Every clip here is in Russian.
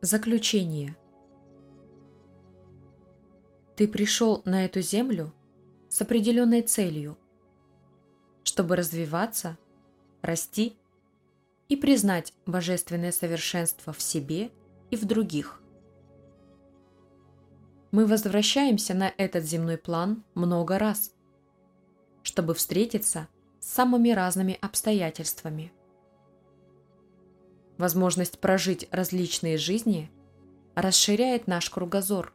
Заключение. Ты пришел на эту землю с определенной целью, чтобы развиваться, расти и признать божественное совершенство в себе и в других. Мы возвращаемся на этот земной план много раз, чтобы встретиться с самыми разными обстоятельствами – Возможность прожить различные жизни расширяет наш кругозор.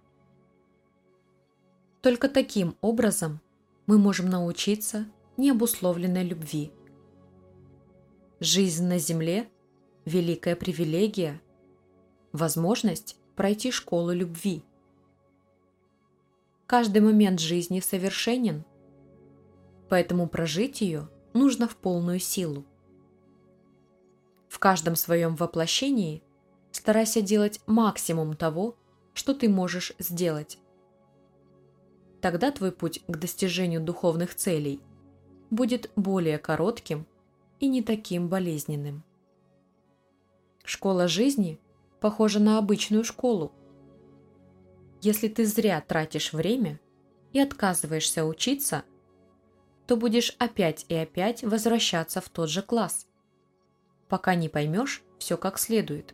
Только таким образом мы можем научиться необусловленной любви. Жизнь на Земле – великая привилегия, возможность пройти школу любви. Каждый момент жизни совершенен, поэтому прожить ее нужно в полную силу в каждом своем воплощении старайся делать максимум того, что ты можешь сделать. Тогда твой путь к достижению духовных целей будет более коротким и не таким болезненным. Школа жизни похожа на обычную школу. Если ты зря тратишь время и отказываешься учиться, то будешь опять и опять возвращаться в тот же класс – пока не поймешь все как следует.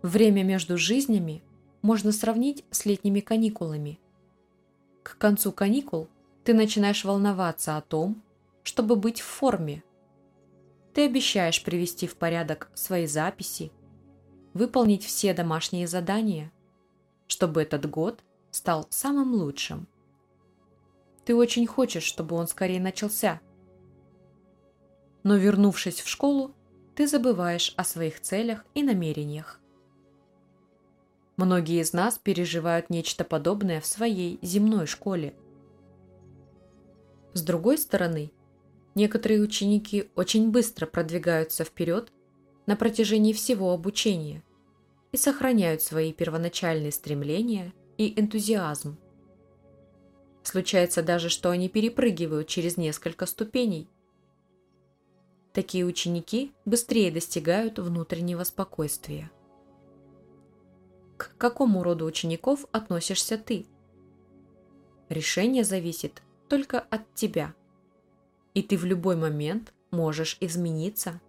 Время между жизнями можно сравнить с летними каникулами. К концу каникул ты начинаешь волноваться о том, чтобы быть в форме. Ты обещаешь привести в порядок свои записи, выполнить все домашние задания, чтобы этот год стал самым лучшим. Ты очень хочешь, чтобы он скорее начался – но вернувшись в школу, ты забываешь о своих целях и намерениях. Многие из нас переживают нечто подобное в своей земной школе. С другой стороны, некоторые ученики очень быстро продвигаются вперед на протяжении всего обучения и сохраняют свои первоначальные стремления и энтузиазм. Случается даже, что они перепрыгивают через несколько ступеней – Такие ученики быстрее достигают внутреннего спокойствия. К какому роду учеников относишься ты? Решение зависит только от тебя. И ты в любой момент можешь измениться.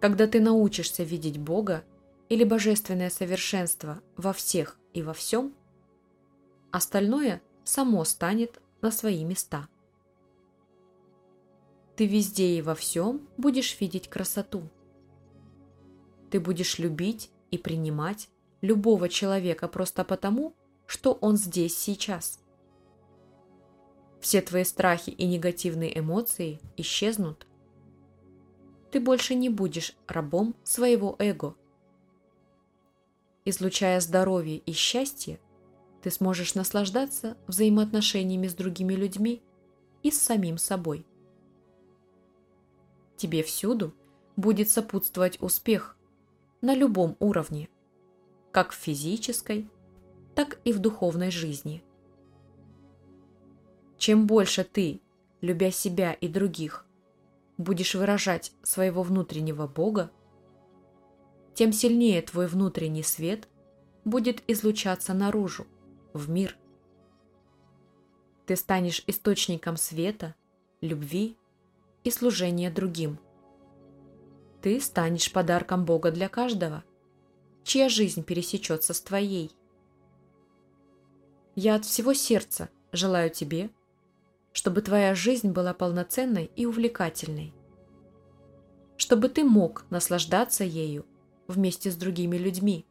Когда ты научишься видеть Бога или божественное совершенство во всех и во всем, остальное само станет на свои места ты везде и во всем будешь видеть красоту. Ты будешь любить и принимать любого человека просто потому, что он здесь сейчас. Все твои страхи и негативные эмоции исчезнут. Ты больше не будешь рабом своего эго. Излучая здоровье и счастье, ты сможешь наслаждаться взаимоотношениями с другими людьми и с самим собой тебе всюду будет сопутствовать успех на любом уровне, как в физической, так и в духовной жизни. Чем больше ты, любя себя и других, будешь выражать своего внутреннего Бога, тем сильнее твой внутренний свет будет излучаться наружу, в мир. Ты станешь источником света, любви и служение другим. Ты станешь подарком Бога для каждого, чья жизнь пересечется с твоей. Я от всего сердца желаю тебе, чтобы твоя жизнь была полноценной и увлекательной, чтобы ты мог наслаждаться ею вместе с другими людьми.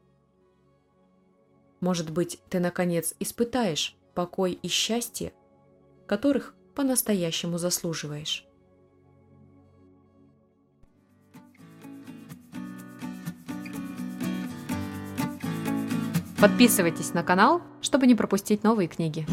Может быть, ты, наконец, испытаешь покой и счастье, которых по-настоящему заслуживаешь. Подписывайтесь на канал, чтобы не пропустить новые книги.